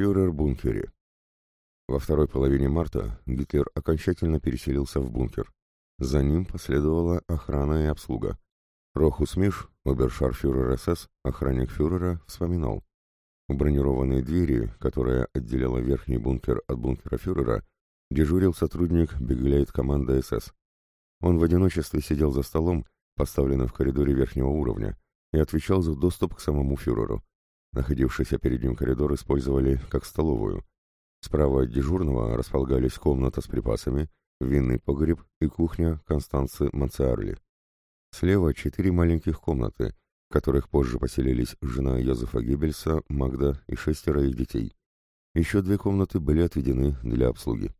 Фюрер-бункере. Во второй половине марта Гитлер окончательно переселился в бункер. За ним последовала охрана и обслуга. Рохус Миш, обершарфюрер СС, охранник фюрера, вспоминал. У бронированной двери, которая отделяла верхний бункер от бункера фюрера, дежурил сотрудник Беглейт команды СС. Он в одиночестве сидел за столом, поставленным в коридоре верхнего уровня, и отвечал за доступ к самому фюреру. Находившийся перед ним коридор использовали как столовую. Справа от дежурного располагались комната с припасами, винный погреб и кухня Констанцы Мансеарли. Слева четыре маленьких комнаты, в которых позже поселились жена Йозефа Геббельса, Магда и шестеро их детей. Еще две комнаты были отведены для обслуги.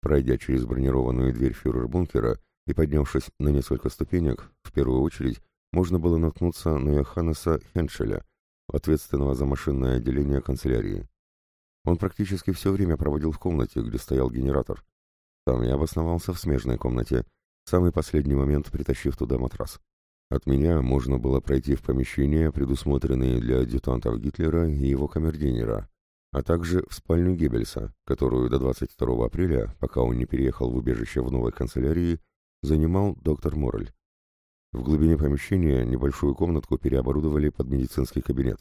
Пройдя через бронированную дверь фюрер-бункера и поднявшись на несколько ступенек, в первую очередь можно было наткнуться на Йоханнеса Хеншеля, ответственного за машинное отделение канцелярии. Он практически все время проводил в комнате, где стоял генератор. Там я обосновался в смежной комнате, в самый последний момент притащив туда матрас. От меня можно было пройти в помещения, предусмотренные для адъютантов Гитлера и его камердинера, а также в спальню Геббельса, которую до 22 апреля, пока он не переехал в убежище в новой канцелярии, занимал доктор Моррель. В глубине помещения небольшую комнатку переоборудовали под медицинский кабинет.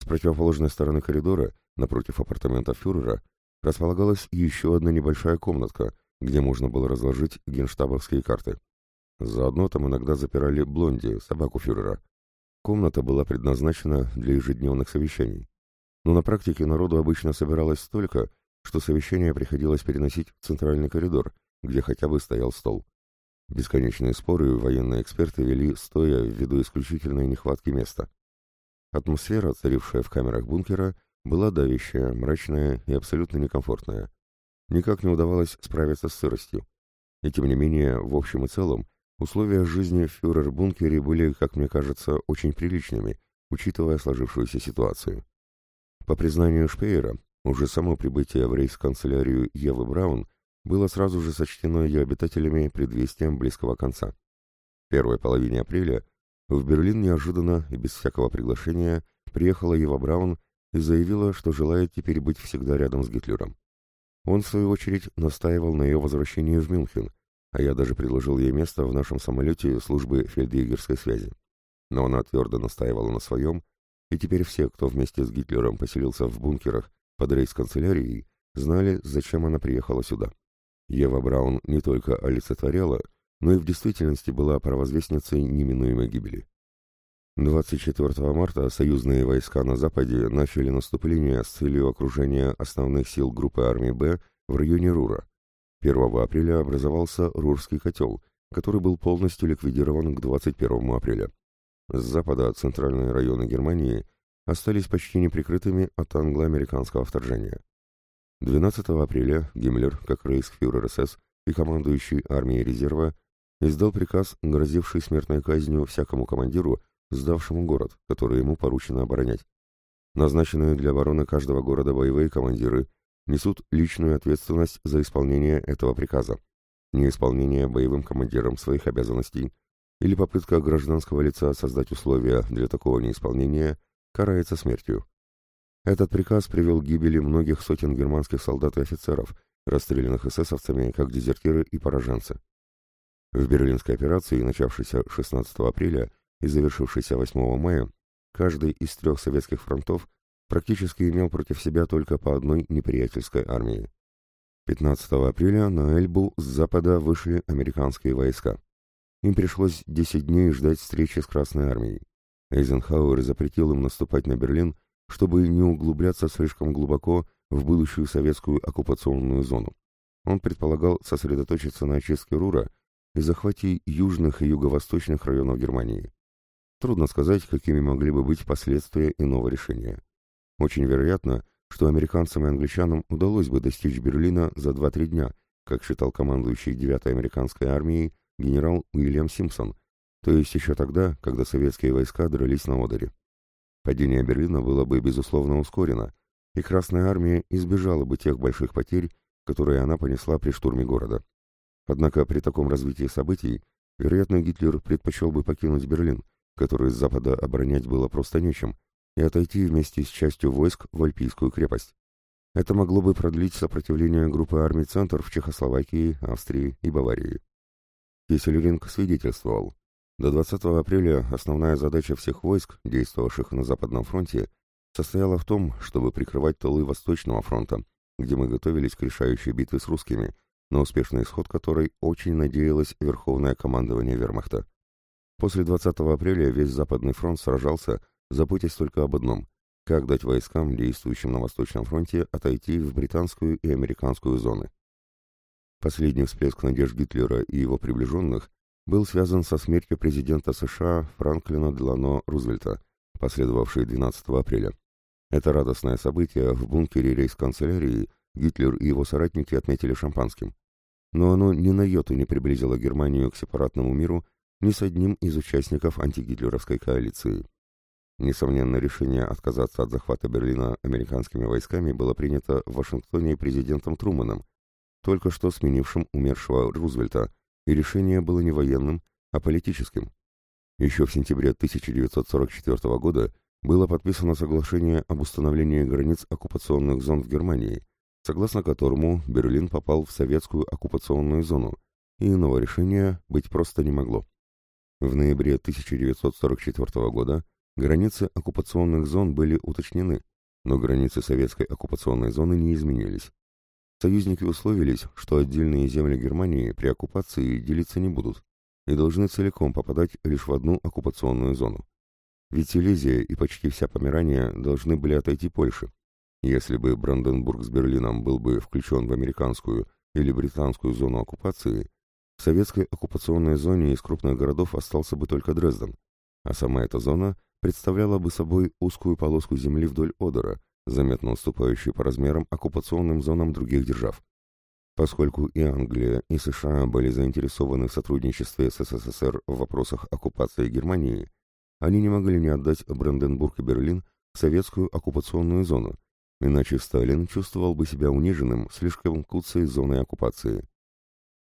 С противоположной стороны коридора, напротив апартамента фюрера, располагалась еще одна небольшая комнатка, где можно было разложить генштабовские карты. Заодно там иногда запирали Блонди, собаку фюрера. Комната была предназначена для ежедневных совещаний. Но на практике народу обычно собиралось столько, что совещания приходилось переносить в центральный коридор, где хотя бы стоял стол. Бесконечные споры военные эксперты вели, стоя ввиду исключительной нехватки места. Атмосфера, царившая в камерах бункера, была давящая, мрачная и абсолютно некомфортная. Никак не удавалось справиться с сыростью. И тем не менее, в общем и целом, условия жизни в фюрер-бункере были, как мне кажется, очень приличными, учитывая сложившуюся ситуацию. По признанию Шпеера, уже само прибытие в рейс-канцелярию Евы Браун было сразу же сочтено ее обитателями предвестием близкого конца. В первой половине апреля в Берлин неожиданно и без всякого приглашения приехала Ева Браун и заявила, что желает теперь быть всегда рядом с Гитлером. Он, в свою очередь, настаивал на ее возвращении в Мюнхен, а я даже предложил ей место в нашем самолете службы фельдъегерской связи. Но она твердо настаивала на своем, и теперь все, кто вместе с Гитлером поселился в бункерах под рейс-канцелярией, знали, зачем она приехала сюда. Ева Браун не только олицетворяла, но и в действительности была провозвестницей неминуемой гибели. 24 марта союзные войска на Западе начали наступление с целью окружения основных сил группы армии «Б» в районе Рура. 1 апреля образовался Рурский котел, который был полностью ликвидирован к 21 апреля. С запада центральные районы Германии остались почти неприкрытыми от англо-американского вторжения. 12 апреля Гиммлер, как рейхсфюрер СС и командующий армией резерва, издал приказ, грозивший смертной казнью всякому командиру, сдавшему город, который ему поручено оборонять. Назначенные для обороны каждого города боевые командиры несут личную ответственность за исполнение этого приказа. Неисполнение боевым командиром своих обязанностей или попытка гражданского лица создать условия для такого неисполнения карается смертью. Этот приказ привел к гибели многих сотен германских солдат и офицеров, расстрелянных эсэсовцами как дезертиры и пораженцы. В Берлинской операции, начавшейся 16 апреля и завершившейся 8 мая, каждый из трех советских фронтов практически имел против себя только по одной неприятельской армии. 15 апреля на Эльбу с запада вышли американские войска. Им пришлось 10 дней ждать встречи с Красной армией. Эйзенхауэр запретил им наступать на Берлин чтобы не углубляться слишком глубоко в будущую советскую оккупационную зону. Он предполагал сосредоточиться на очистке Рура и захвате южных и юго-восточных районов Германии. Трудно сказать, какими могли бы быть последствия иного решения. Очень вероятно, что американцам и англичанам удалось бы достичь Берлина за 2-3 дня, как считал командующий 9-й американской армией генерал Уильям Симпсон, то есть еще тогда, когда советские войска дрались на Одере. Падение Берлина было бы, безусловно, ускорено, и Красная Армия избежала бы тех больших потерь, которые она понесла при штурме города. Однако при таком развитии событий, вероятно, Гитлер предпочел бы покинуть Берлин, который с запада оборонять было просто нечем, и отойти вместе с частью войск в Альпийскую крепость. Это могло бы продлить сопротивление группы армий «Центр» в Чехословакии, Австрии и Баварии. Киселевинг свидетельствовал. До 20 апреля основная задача всех войск, действовавших на Западном фронте, состояла в том, чтобы прикрывать тылы Восточного фронта, где мы готовились к решающей битве с русскими, на успешный исход которой очень надеялось Верховное командование Вермахта. После 20 апреля весь Западный фронт сражался, заботясь только об одном – как дать войскам, действующим на Восточном фронте, отойти в британскую и американскую зоны. Последний всплеск надежд Гитлера и его приближенных был связан со смертью президента США Франклина Делано Рузвельта, последовавшей 12 апреля. Это радостное событие в бункере рейс-канцелярии Гитлер и его соратники отметили шампанским. Но оно ни на йоту не приблизило Германию к сепаратному миру ни с одним из участников антигитлеровской коалиции. Несомненно, решение отказаться от захвата Берлина американскими войсками было принято в Вашингтоне президентом Труманом, только что сменившим умершего Рузвельта, и решение было не военным, а политическим. Еще в сентябре 1944 года было подписано соглашение об установлении границ оккупационных зон в Германии, согласно которому Берлин попал в советскую оккупационную зону, и иного решения быть просто не могло. В ноябре 1944 года границы оккупационных зон были уточнены, но границы советской оккупационной зоны не изменились. Союзники условились, что отдельные земли Германии при оккупации делиться не будут и должны целиком попадать лишь в одну оккупационную зону. Ведь Силезия и почти вся Померания должны были отойти Польше. Если бы Бранденбург с Берлином был бы включен в американскую или британскую зону оккупации, в советской оккупационной зоне из крупных городов остался бы только Дрезден, а сама эта зона представляла бы собой узкую полоску земли вдоль Одера, заметно уступающую по размерам оккупационным зонам других держав. Поскольку и Англия, и США были заинтересованы в сотрудничестве с СССР в вопросах оккупации Германии, они не могли не отдать Бранденбург и Берлин в советскую оккупационную зону, иначе Сталин чувствовал бы себя униженным слишком куцей зоной оккупации.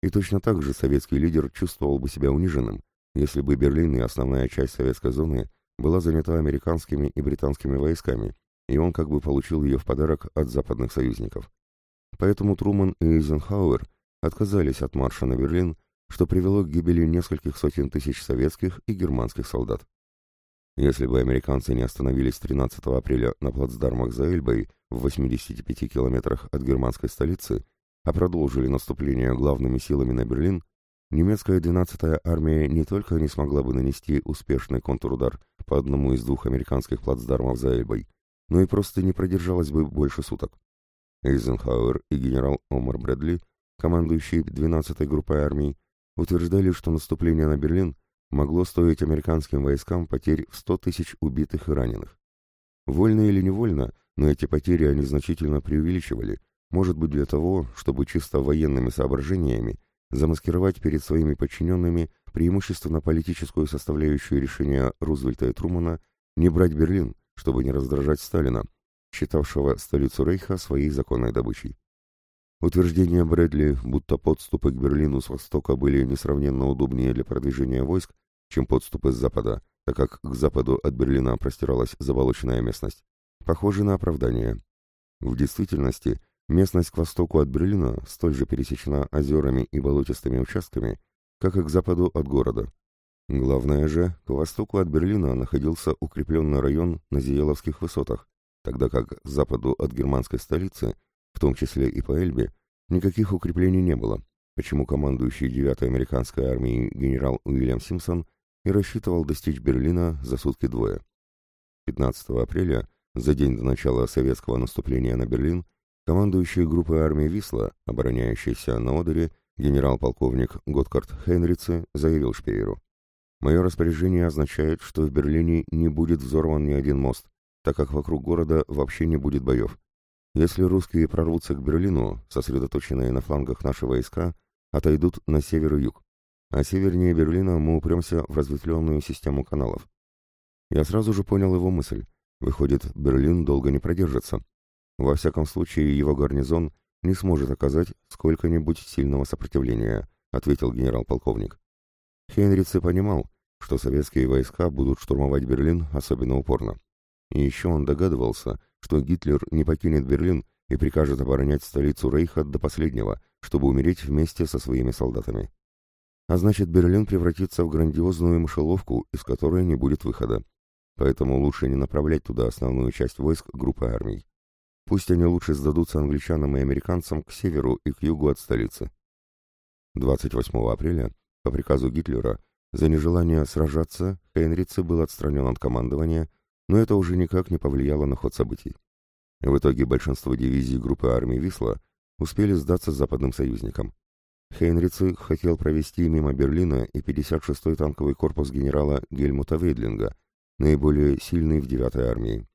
И точно так же советский лидер чувствовал бы себя униженным, если бы Берлин и основная часть советской зоны была занята американскими и британскими войсками, и он как бы получил ее в подарок от западных союзников. Поэтому Труман и Эйзенхауэр отказались от марша на Берлин, что привело к гибели нескольких сотен тысяч советских и германских солдат. Если бы американцы не остановились 13 апреля на плацдармах за Эльбой в 85 километрах от германской столицы, а продолжили наступление главными силами на Берлин, немецкая 12-я армия не только не смогла бы нанести успешный контрудар по одному из двух американских плацдармов за Эльбой, но и просто не продержалась бы больше суток. Эйзенхауэр и генерал Омар Брэдли, командующий 12-й группой армий, утверждали, что наступление на Берлин могло стоить американским войскам потерь в 100 тысяч убитых и раненых. Вольно или невольно, но эти потери они значительно преувеличивали, может быть для того, чтобы чисто военными соображениями замаскировать перед своими подчиненными преимущественно политическую составляющую решения Рузвельта и Трумана не брать Берлин, чтобы не раздражать Сталина, считавшего столицу Рейха своей законной добычей. Утверждение Брэдли, будто подступы к Берлину с востока были несравненно удобнее для продвижения войск, чем подступы с запада, так как к западу от Берлина простиралась заболоченная местность, похоже на оправдание. В действительности, местность к востоку от Берлина столь же пересечена озерами и болотистыми участками, как и к западу от города. Главное же, к востоку от Берлина находился укрепленный район на Зиеловских высотах, тогда как к западу от германской столицы, в том числе и по Эльбе, никаких укреплений не было, почему командующий 9-й американской армией генерал Уильям Симпсон и рассчитывал достичь Берлина за сутки двое. 15 апреля, за день до начала советского наступления на Берлин, командующий группой армии Висла, обороняющийся на Одере, генерал-полковник Готкард Хейнрице заявил Шпееру. «Мое распоряжение означает, что в Берлине не будет взорван ни один мост, так как вокруг города вообще не будет боев. Если русские прорвутся к Берлину, сосредоточенные на флангах наши войска отойдут на север и юг, а севернее Берлина мы упремся в разветвленную систему каналов. Я сразу же понял его мысль. Выходит, Берлин долго не продержится. Во всяком случае, его гарнизон не сможет оказать сколько-нибудь сильного сопротивления, ответил генерал-полковник. Хенрице понимал, что советские войска будут штурмовать Берлин особенно упорно. И еще он догадывался, что Гитлер не покинет Берлин, и прикажет оборонять столицу Рейха до последнего, чтобы умереть вместе со своими солдатами. А значит, Берлин превратится в грандиозную мышеловку, из которой не будет выхода. Поэтому лучше не направлять туда основную часть войск группы армий. Пусть они лучше сдадутся англичанам и американцам к северу и к югу от столицы. 28 апреля, по приказу Гитлера, за нежелание сражаться Хейнрице был отстранен от командования, но это уже никак не повлияло на ход событий. В итоге большинство дивизий группы армий Висла успели сдаться западным союзникам. Хейнрицы хотел провести мимо Берлина и 56-й танковый корпус генерала Гельмута Вейдлинга, наиболее сильный в 9-й армии.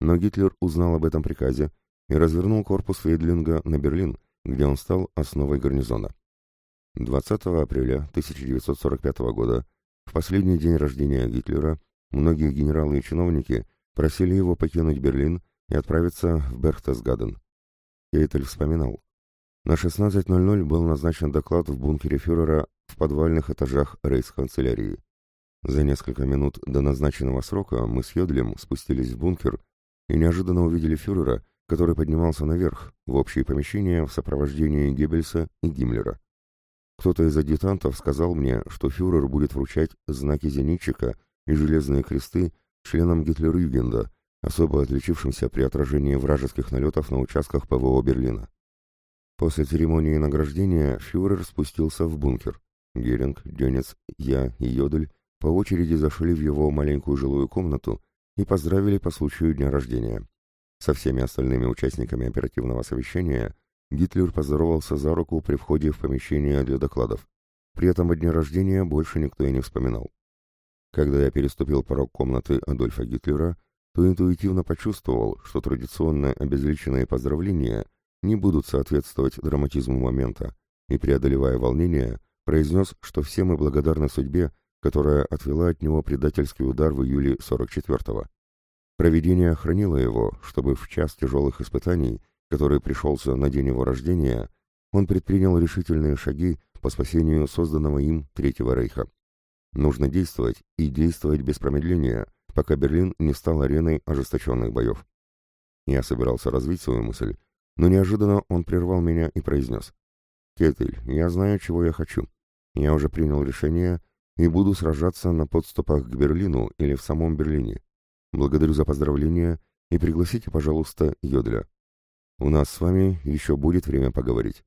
Но Гитлер узнал об этом приказе и развернул корпус Вейдлинга на Берлин, где он стал основой гарнизона. 20 апреля 1945 года, в последний день рождения Гитлера, многие генералы и чиновники просили его покинуть Берлин и отправиться в Берхтесгаден. Кейтель вспоминал. На 16.00 был назначен доклад в бункере фюрера в подвальных этажах рейхсканцелярии. За несколько минут до назначенного срока мы с Йодлем спустились в бункер и неожиданно увидели фюрера, который поднимался наверх, в общее помещение в сопровождении Геббельса и Гиммлера. Кто-то из адъютантов сказал мне, что фюрер будет вручать знаки зенитчика и железные кресты членам Гитлер-Югенда, особо отличившимся при отражении вражеских налетов на участках ПВО Берлина. После церемонии награждения фюрер спустился в бункер. Геринг, Дёнец, я и Йодель по очереди зашли в его маленькую жилую комнату и поздравили по случаю дня рождения. Со всеми остальными участниками оперативного совещания Гитлер поздоровался за руку при входе в помещение для докладов. При этом о дне рождения больше никто и не вспоминал. Когда я переступил порог комнаты Адольфа Гитлера, то интуитивно почувствовал, что традиционно обезличенные поздравления не будут соответствовать драматизму момента, и, преодолевая волнение, произнес, что все мы благодарны судьбе, которая отвела от него предательский удар в июле 44-го. Провидение охранило его, чтобы в час тяжелых испытаний, который пришелся на день его рождения, он предпринял решительные шаги по спасению созданного им Третьего Рейха. Нужно действовать, и действовать без промедления, пока Берлин не стал ареной ожесточенных боев. Я собирался развить свою мысль, но неожиданно он прервал меня и произнес. «Кетель, я знаю, чего я хочу. Я уже принял решение и буду сражаться на подступах к Берлину или в самом Берлине. Благодарю за поздравления и пригласите, пожалуйста, Йодля. У нас с вами еще будет время поговорить».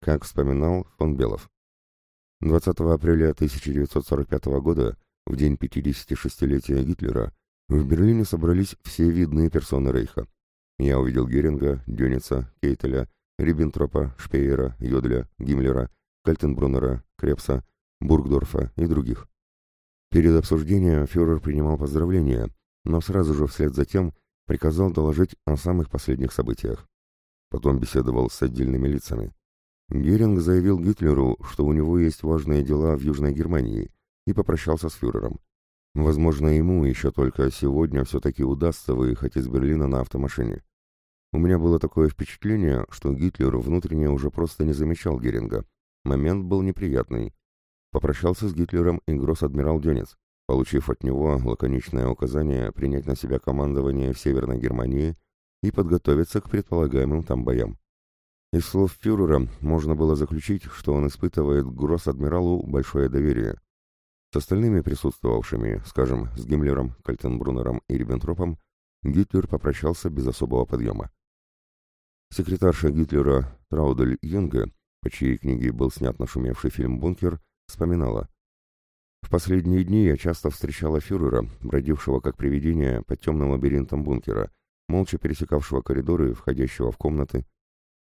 Как вспоминал фон Белов. 20 апреля 1945 года в день 56-летия Гитлера в Берлине собрались все видные персоны Рейха. Я увидел Геринга, Дюница, Кейтеля, Риббентропа, Шпеера, Йодля, Гиммлера, Кальтенбруннера, Крепса, Бургдорфа и других. Перед обсуждением фюрер принимал поздравления, но сразу же вслед за тем приказал доложить о самых последних событиях. Потом беседовал с отдельными лицами. Геринг заявил Гитлеру, что у него есть важные дела в Южной Германии, и попрощался с фюрером. Возможно, ему еще только сегодня все-таки удастся выехать из Берлина на автомашине. У меня было такое впечатление, что Гитлер внутренне уже просто не замечал Геринга. Момент был неприятный. Попрощался с Гитлером и гросс-адмирал Дёнец, получив от него лаконичное указание принять на себя командование в Северной Германии и подготовиться к предполагаемым там боям. Из слов фюрера можно было заключить, что он испытывает к гросс-адмиралу большое доверие. С остальными присутствовавшими, скажем, с Гиммлером, Кальтенбруннером и Риббентропом, Гитлер попрощался без особого подъема. Секретарша Гитлера Траудель Юнге, по чьей книге был снят нашумевший фильм «Бункер», вспоминала. «В последние дни я часто встречала фюрера, бродившего как привидение под темным лабиринтом бункера, молча пересекавшего коридоры, входящего в комнаты.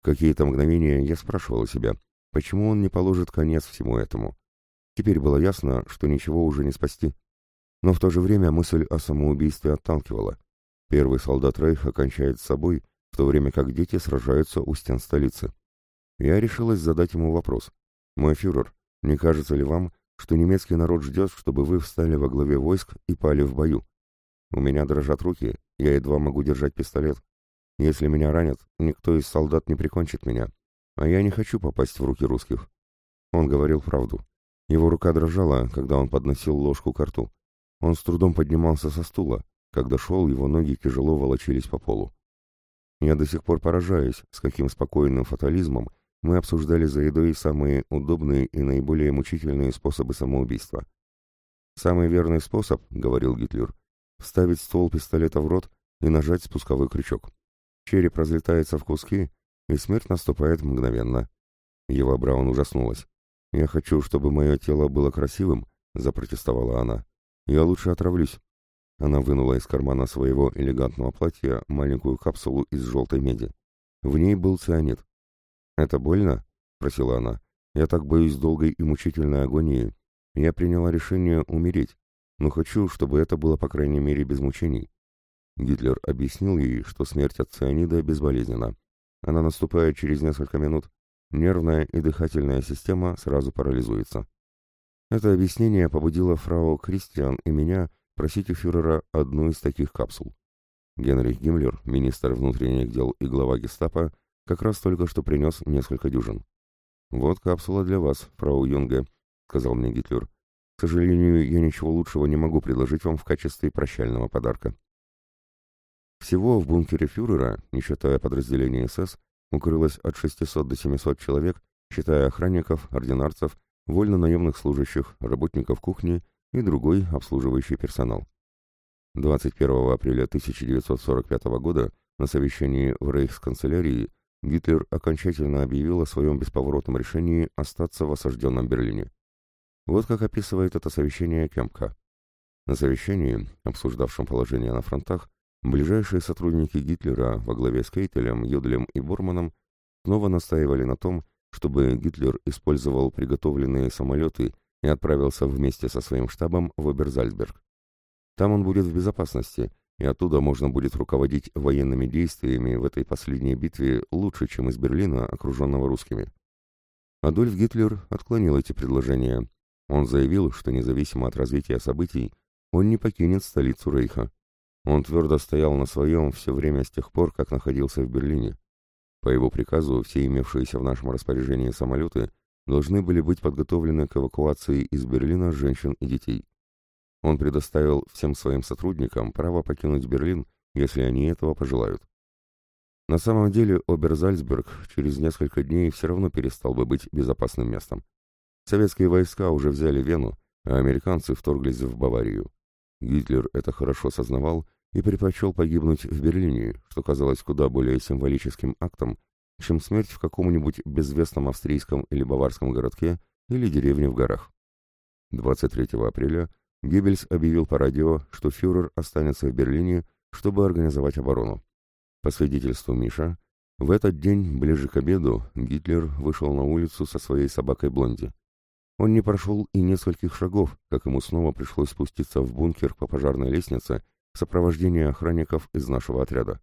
Какие-то мгновения я спрашивала себя, почему он не положит конец всему этому. Теперь было ясно, что ничего уже не спасти. Но в то же время мысль о самоубийстве отталкивала. Первый солдат Рейха кончает с собой, в то время как дети сражаются у стен столицы. Я решилась задать ему вопрос. «Мой фюрер, не кажется ли вам, что немецкий народ ждет, чтобы вы встали во главе войск и пали в бою? У меня дрожат руки, я едва могу держать пистолет. Если меня ранят, никто из солдат не прикончит меня, а я не хочу попасть в руки русских». Он говорил правду. Его рука дрожала, когда он подносил ложку к рту. Он с трудом поднимался со стула. Когда шел, его ноги тяжело волочились по полу. Я до сих пор поражаюсь, с каким спокойным фатализмом мы обсуждали за едой самые удобные и наиболее мучительные способы самоубийства. «Самый верный способ, — говорил Гитлер, — вставить ствол пистолета в рот и нажать спусковой крючок. Череп разлетается в куски, и смерть наступает мгновенно». Ева Браун ужаснулась. «Я хочу, чтобы мое тело было красивым», — запротестовала она. «Я лучше отравлюсь». Она вынула из кармана своего элегантного платья маленькую капсулу из желтой меди. В ней был цианид. «Это больно?» — просила она. «Я так боюсь долгой и мучительной агонии. Я приняла решение умереть, но хочу, чтобы это было, по крайней мере, без мучений». Гитлер объяснил ей, что смерть от цианида безболезненна. Она наступает через несколько минут. Нервная и дыхательная система сразу парализуется. Это объяснение побудило фрау Кристиан и меня просить у фюрера одну из таких капсул. Генрих Гиммлер, министр внутренних дел и глава гестапо, как раз только что принес несколько дюжин. «Вот капсула для вас, фрау Юнге», — сказал мне Гитлер. «К сожалению, я ничего лучшего не могу предложить вам в качестве прощального подарка». Всего в бункере фюрера, не считая подразделения СС, укрылось от 600 до 700 человек, считая охранников, ординарцев, вольно-наемных служащих, работников кухни и другой обслуживающий персонал. 21 апреля 1945 года на совещании в Рейхсканцелярии Гитлер окончательно объявил о своем бесповоротном решении остаться в осажденном Берлине. Вот как описывает это совещание Кемка. На совещании, обсуждавшем положение на фронтах, ближайшие сотрудники Гитлера во главе с Кейтелем, Йодлем и Борманом снова настаивали на том, чтобы Гитлер использовал приготовленные самолеты и отправился вместе со своим штабом в Оберзальцберг. Там он будет в безопасности, и оттуда можно будет руководить военными действиями в этой последней битве лучше, чем из Берлина, окруженного русскими. Адольф Гитлер отклонил эти предложения. Он заявил, что независимо от развития событий, он не покинет столицу Рейха. Он твердо стоял на своем все время с тех пор, как находился в Берлине. По его приказу все имевшиеся в нашем распоряжении самолеты должны были быть подготовлены к эвакуации из Берлина женщин и детей. Он предоставил всем своим сотрудникам право покинуть Берлин, если они этого пожелают. На самом деле Оберзальцберг через несколько дней все равно перестал бы быть безопасным местом. Советские войска уже взяли Вену, а американцы вторглись в Баварию. Гитлер это хорошо сознавал и предпочел погибнуть в Берлине, что казалось куда более символическим актом, чем смерть в каком-нибудь безвестном австрийском или баварском городке или деревне в горах. 23 апреля Геббельс объявил по радио, что фюрер останется в Берлине, чтобы организовать оборону. По свидетельству Миша, в этот день, ближе к обеду, Гитлер вышел на улицу со своей собакой Блонди. Он не прошел и нескольких шагов, как ему снова пришлось спуститься в бункер по пожарной лестнице в сопровождении охранников из нашего отряда.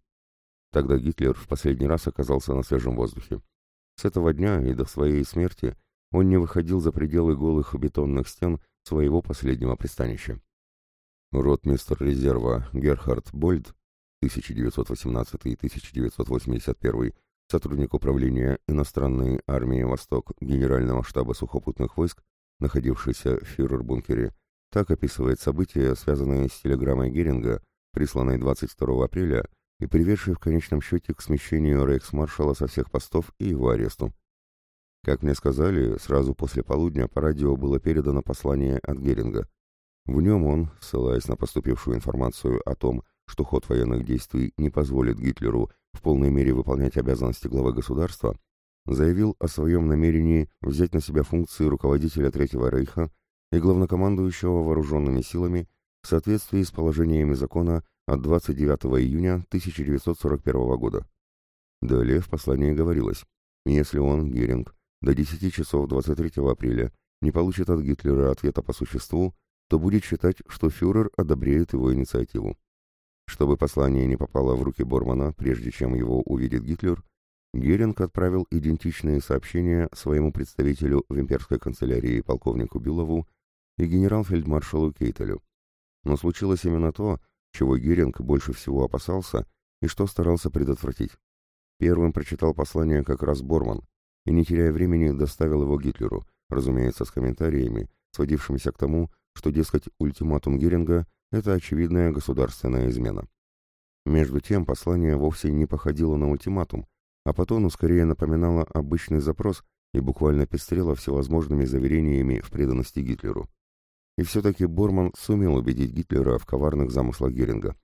Тогда Гитлер в последний раз оказался на свежем воздухе. С этого дня и до своей смерти он не выходил за пределы голых бетонных стен своего последнего пристанища. Ротмистр резерва Герхард Больд 1918-1981, сотрудник управления иностранной армии «Восток» Генерального штаба сухопутных войск, находившийся в фюрер-бункере, так описывает события, связанные с телеграммой Геринга, присланной 22 апреля и приведший в конечном счете к смещению рейхсмаршала со всех постов и его аресту. Как мне сказали, сразу после полудня по радио было передано послание от Геринга. В нем он, ссылаясь на поступившую информацию о том, что ход военных действий не позволит Гитлеру в полной мере выполнять обязанности главы государства, заявил о своем намерении взять на себя функции руководителя Третьего Рейха и главнокомандующего вооруженными силами в соответствии с положениями закона от 29 июня 1941 года. Далее в послании говорилось, если он, Геринг, до 10 часов 23 апреля не получит от Гитлера ответа по существу, то будет считать, что фюрер одобряет его инициативу. Чтобы послание не попало в руки Бормана, прежде чем его увидит Гитлер, Геринг отправил идентичные сообщения своему представителю в имперской канцелярии полковнику Билову и генерал-фельдмаршалу Кейтелю. Но случилось именно то, чего Геринг больше всего опасался и что старался предотвратить. Первым прочитал послание как раз Борман и, не теряя времени, доставил его Гитлеру, разумеется, с комментариями, сводившимися к тому, что, дескать, ультиматум Геринга – это очевидная государственная измена. Между тем, послание вовсе не походило на ультиматум, а по тону скорее напоминало обычный запрос и буквально пестрело всевозможными заверениями в преданности Гитлеру. И все-таки Борман сумел убедить Гитлера в коварных замыслах Геринга.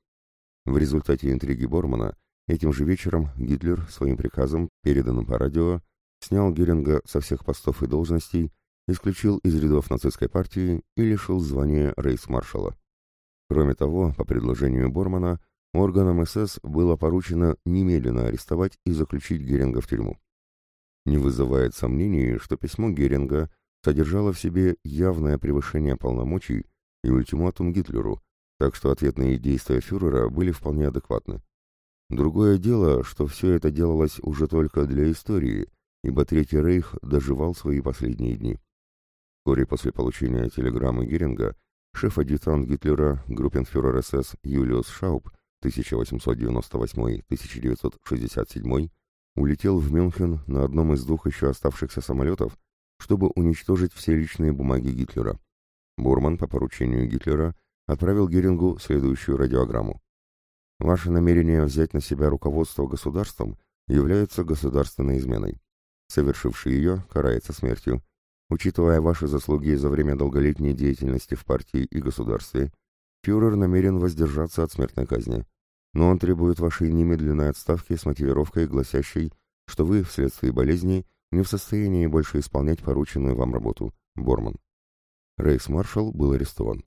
В результате интриги Бормана этим же вечером Гитлер своим приказом, переданным по радио, снял Геринга со всех постов и должностей, исключил из рядов нацистской партии и лишил звания рейхсмаршала. Кроме того, по предложению Бормана, органам СС было поручено немедленно арестовать и заключить Геринга в тюрьму. Не вызывает сомнений, что письмо Геринга содержало в себе явное превышение полномочий и ультиматум Гитлеру, так что ответные действия фюрера были вполне адекватны. Другое дело, что все это делалось уже только для истории, ибо Третий Рейх доживал свои последние дни. Вскоре после получения телеграммы Геринга шеф-адъютант Гитлера, группенфюрер СС Юлиус Шауб 1898-1967 улетел в Мюнхен на одном из двух еще оставшихся самолетов, чтобы уничтожить все личные бумаги Гитлера. Бурман по поручению Гитлера отправил Герингу следующую радиограмму. «Ваше намерение взять на себя руководство государством является государственной изменой. Совершивший ее карается смертью. Учитывая ваши заслуги за время долголетней деятельности в партии и государстве, фюрер намерен воздержаться от смертной казни. Но он требует вашей немедленной отставки с мотивировкой, гласящей, что вы, вследствие болезни, не в состоянии больше исполнять порученную вам работу. Борман. Рейхсмаршал был арестован.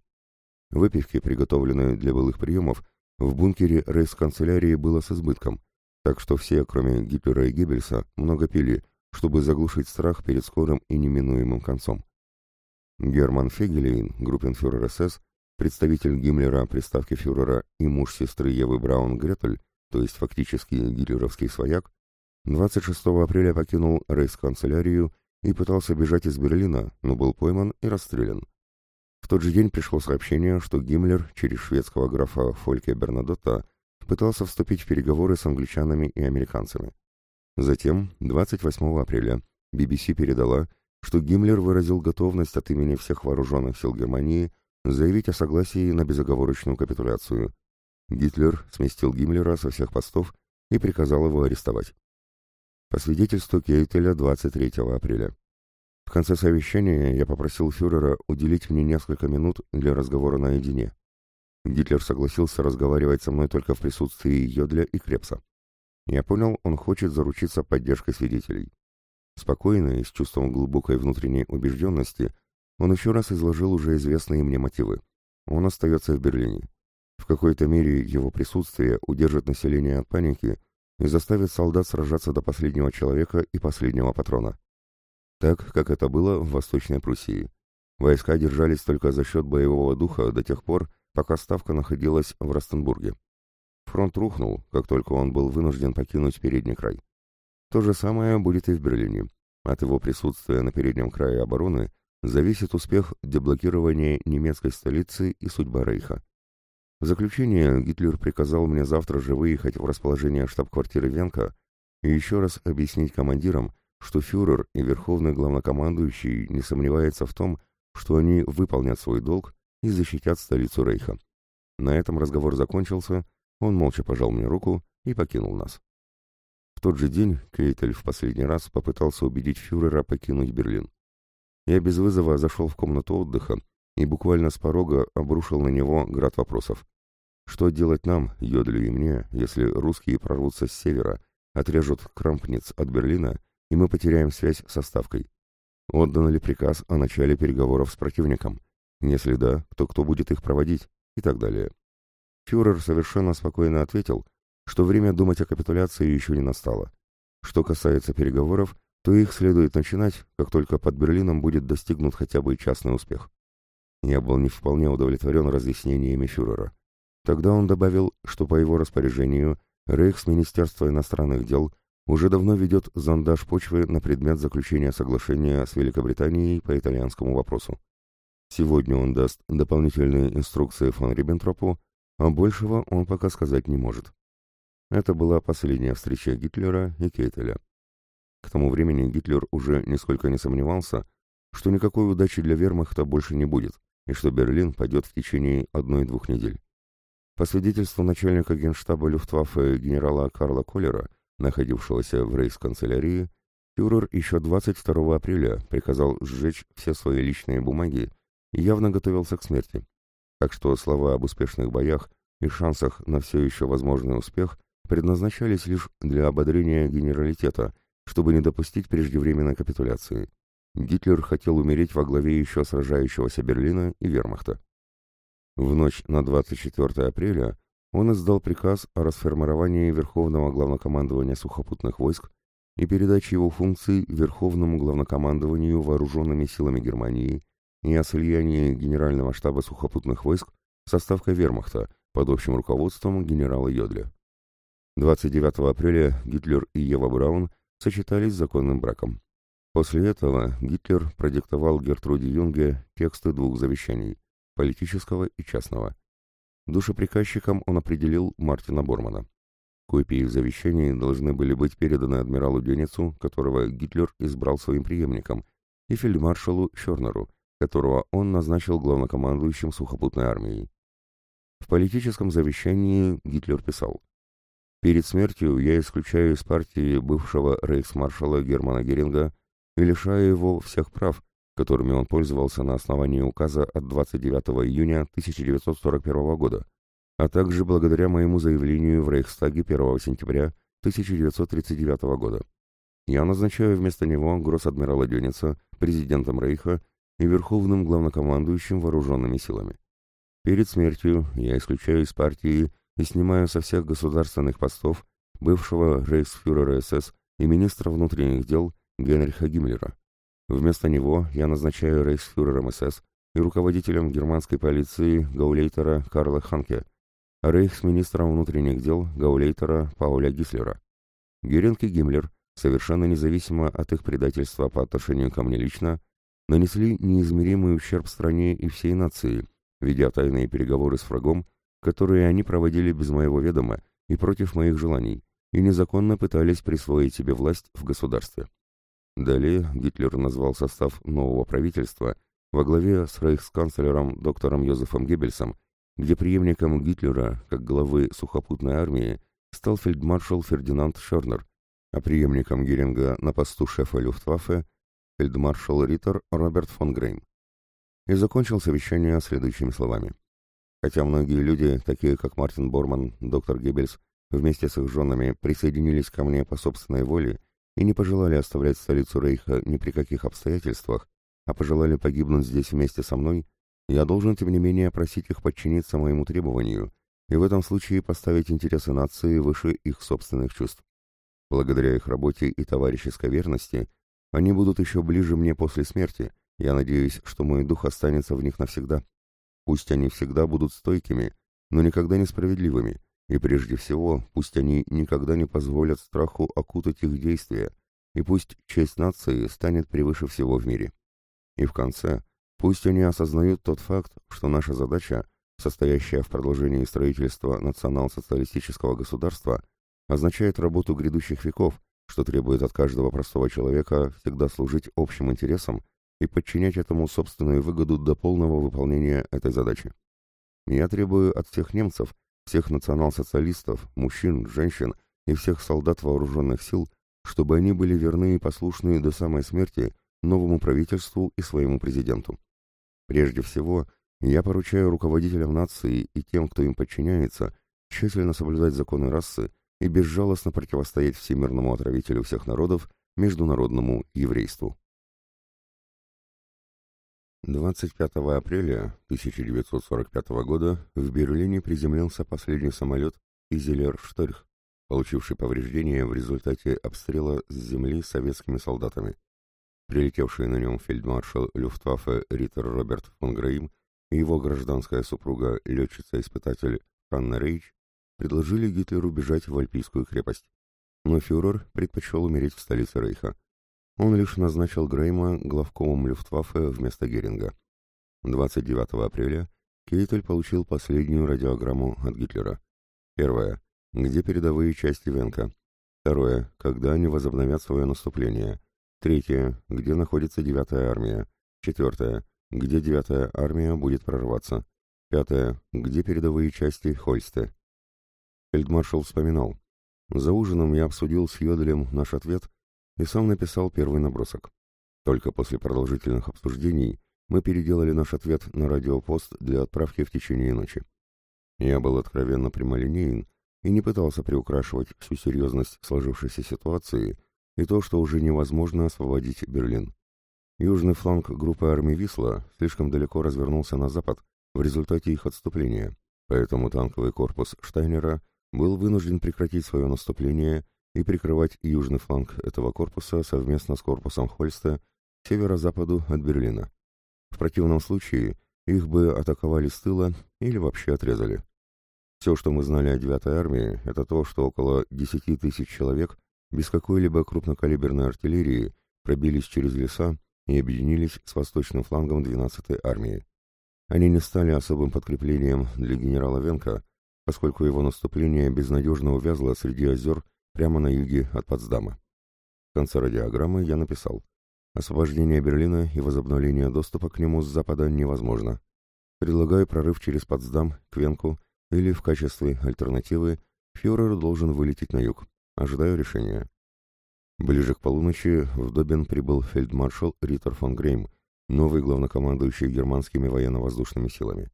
Выпивки, приготовленные для былых приемов, в бункере рейхсканцелярии было с избытком, так что все, кроме Гитлера и Геббельса, много пили, чтобы заглушить страх перед скорым и неминуемым концом. Герман Фегелейн, группенфюрер СС, представитель Гиммлера при ставке фюрера и муж сестры Евы Браун Гретель, то есть фактически гитлеровский свояк, 26 апреля покинул рейхсканцелярию и пытался бежать из Берлина, но был пойман и расстрелян. В тот же день пришло сообщение, что Гиммлер через шведского графа Фольке Бернадотта пытался вступить в переговоры с англичанами и американцами. Затем, 28 апреля, BBC передала, что Гиммлер выразил готовность от имени всех вооруженных сил Германии заявить о согласии на безоговорочную капитуляцию. Гитлер сместил Гиммлера со всех постов и приказал его арестовать. По свидетельству Кейтеля 23 апреля. В конце совещания я попросил фюрера уделить мне несколько минут для разговора наедине. Гитлер согласился разговаривать со мной только в присутствии Йодля и Крепса. Я понял, он хочет заручиться поддержкой свидетелей. Спокойно и с чувством глубокой внутренней убежденности он еще раз изложил уже известные мне мотивы. Он остается в Берлине. В какой-то мере его присутствие удержит население от паники и заставит солдат сражаться до последнего человека и последнего патрона. Так, как это было в Восточной Пруссии. Войска держались только за счет боевого духа до тех пор, пока ставка находилась в Ростенбурге. Фронт рухнул, как только он был вынужден покинуть передний край. То же самое будет и в Берлине. От его присутствия на переднем крае обороны зависит успех деблокирования немецкой столицы и судьба Рейха. В заключение Гитлер приказал мне завтра же выехать в расположение штаб-квартиры Венка и еще раз объяснить командирам, что фюрер и верховный главнокомандующий не сомневаются в том, что они выполнят свой долг и защитят столицу Рейха. На этом разговор закончился, он молча пожал мне руку и покинул нас. В тот же день Кейтель в последний раз попытался убедить фюрера покинуть Берлин. Я без вызова зашел в комнату отдыха и буквально с порога обрушил на него град вопросов. Что делать нам, Йодлю и мне, если русские прорвутся с севера, отрежут Крампниц от Берлина, и мы потеряем связь со Ставкой? Отдан ли приказ о начале переговоров с противником? Если да, то кто будет их проводить? И так далее. Фюрер совершенно спокойно ответил, что время думать о капитуляции еще не настало. Что касается переговоров, то их следует начинать, как только под Берлином будет достигнут хотя бы частный успех. Я был не вполне удовлетворен разъяснениями фюрера. Тогда он добавил, что по его распоряжению Рейхсминистерство иностранных дел уже давно ведет зондаж почвы на предмет заключения соглашения с Великобританией по итальянскому вопросу. Сегодня он даст дополнительные инструкции фон Риббентропу, а большего он пока сказать не может. Это была последняя встреча Гитлера и Кейтеля. К тому времени Гитлер уже нисколько не сомневался, что никакой удачи для вермахта больше не будет, и что Берлин пойдет в течение одной-двух недель. По свидетельству начальника генштаба Люфтваффе генерала Карла Коллера, находившегося в рейс-канцелярии, фюрер еще 22 апреля приказал сжечь все свои личные бумаги и явно готовился к смерти. Так что слова об успешных боях и шансах на все еще возможный успех предназначались лишь для ободрения генералитета, чтобы не допустить преждевременной капитуляции. Гитлер хотел умереть во главе еще сражающегося Берлина и вермахта. В ночь на 24 апреля он издал приказ о расформировании Верховного главнокомандования сухопутных войск и передаче его функций Верховному главнокомандованию вооруженными силами Германии и о слиянии Генерального штаба сухопутных войск в состав Вермахта под общим руководством генерала Йодля. 29 апреля Гитлер и Ева Браун сочетались законным браком. После этого Гитлер продиктовал Гертруде Юнге тексты двух завещаний политического и частного. Душеприказчиком он определил Мартина Бормана. Копии завещаний должны были быть переданы адмиралу Денницу, которого Гитлер избрал своим преемником, и фельдмаршалу Шернеру, которого он назначил главнокомандующим сухопутной армией. В политическом завещании Гитлер писал «Перед смертью я исключаю из партии бывшего рейхсмаршала Германа Геринга и лишаю его всех прав, которыми он пользовался на основании указа от 29 июня 1941 года, а также благодаря моему заявлению в Рейхстаге 1 сентября 1939 года. Я назначаю вместо него гросс-адмирала президентом Рейха и верховным главнокомандующим вооруженными силами. Перед смертью я исключаю из партии и снимаю со всех государственных постов бывшего рейхсфюрера СС и министра внутренних дел Генриха Гиммлера. Вместо него я назначаю рейхсфюрером СС и руководителем германской полиции гаулейтера Карла Ханке, а рейхсминистром внутренних дел гаулейтера Пауля Гислера. Геринг и Гиммлер, совершенно независимо от их предательства по отношению ко мне лично, нанесли неизмеримый ущерб стране и всей нации, ведя тайные переговоры с врагом, которые они проводили без моего ведома и против моих желаний, и незаконно пытались присвоить себе власть в государстве. Далее Гитлер назвал состав нового правительства во главе с рейхсканцлером доктором Йозефом Геббельсом, где преемником Гитлера, как главы сухопутной армии, стал фельдмаршал Фердинанд Шернер, а преемником Геринга на посту шефа Люфтваффе фельдмаршал Риттер Роберт фон Грейм. И закончил совещание следующими словами. Хотя многие люди, такие как Мартин Борман, доктор Геббельс, вместе с их женами присоединились ко мне по собственной воле и не пожелали оставлять столицу Рейха ни при каких обстоятельствах, а пожелали погибнуть здесь вместе со мной, я должен, тем не менее, просить их подчиниться моему требованию и в этом случае поставить интересы нации выше их собственных чувств. Благодаря их работе и товарищеской верности они будут еще ближе мне после смерти, я надеюсь, что мой дух останется в них навсегда. Пусть они всегда будут стойкими, но никогда несправедливыми, и прежде всего, пусть они никогда не позволят страху окутать их действия, и пусть честь нации станет превыше всего в мире. И в конце, пусть они осознают тот факт, что наша задача, состоящая в продолжении строительства национал-социалистического государства, означает работу грядущих веков, что требует от каждого простого человека всегда служить общим интересам и подчинять этому собственную выгоду до полного выполнения этой задачи. Я требую от всех немцев, всех национал-социалистов, мужчин, женщин и всех солдат вооруженных сил, чтобы они были верны и послушны до самой смерти новому правительству и своему президенту. Прежде всего, я поручаю руководителям нации и тем, кто им подчиняется, тщательно соблюдать законы расы и безжалостно противостоять всемирному отравителю всех народов, международному еврейству. 25 апреля 1945 года в Берлине приземлился последний самолет «Изелер-Шторх», получивший повреждения в результате обстрела с земли советскими солдатами. Прилетевший на нем фельдмаршал Люфтваффе Риттер Роберт фон Грейм и его гражданская супруга, летчица-испытатель Ханна Рейч, предложили Гитлеру бежать в Альпийскую крепость. Но фюрер предпочел умереть в столице Рейха. Он лишь назначил Грейма главкомом Люфтваффе вместо Геринга. 29 апреля Кейтель получил последнюю радиограмму от Гитлера. Первое. Где передовые части Венка? Второе. Когда они возобновят свое наступление? Третье. Где находится девятая армия? Четвертое. Где девятая армия будет прорваться? Пятое. Где передовые части Хольсте? Фельдмаршал вспоминал. За ужином я обсудил с Йоделем наш ответ и сам написал первый набросок. Только после продолжительных обсуждений мы переделали наш ответ на радиопост для отправки в течение ночи. Я был откровенно прямолинеен и не пытался приукрашивать всю серьезность сложившейся ситуации и то, что уже невозможно освободить Берлин. Южный фланг группы армий Висла слишком далеко развернулся на запад в результате их отступления, поэтому танковый корпус Штайнера был вынужден прекратить свое наступление и прикрывать южный фланг этого корпуса совместно с корпусом Хольста северо-западу от Берлина. В противном случае их бы атаковали с тыла или вообще отрезали. Все, что мы знали о 9-й армии, это то, что около 10 тысяч человек без какой-либо крупнокалиберной артиллерии пробились через леса и объединились с восточным флангом 12-й армии. Они не стали особым подкреплением для генерала Венка, поскольку его наступление безнадежно увязло среди озер прямо на юге от Потсдама. В конце радиограммы я написал «Освобождение Берлина и возобновление доступа к нему с запада невозможно. Предлагаю прорыв через Потсдам к Венку или в качестве альтернативы фюрер должен вылететь на юг. Ожидаю решения». Ближе к полуночи в Добин прибыл фельдмаршал Риттер фон Грейм, новый главнокомандующий германскими военно-воздушными силами.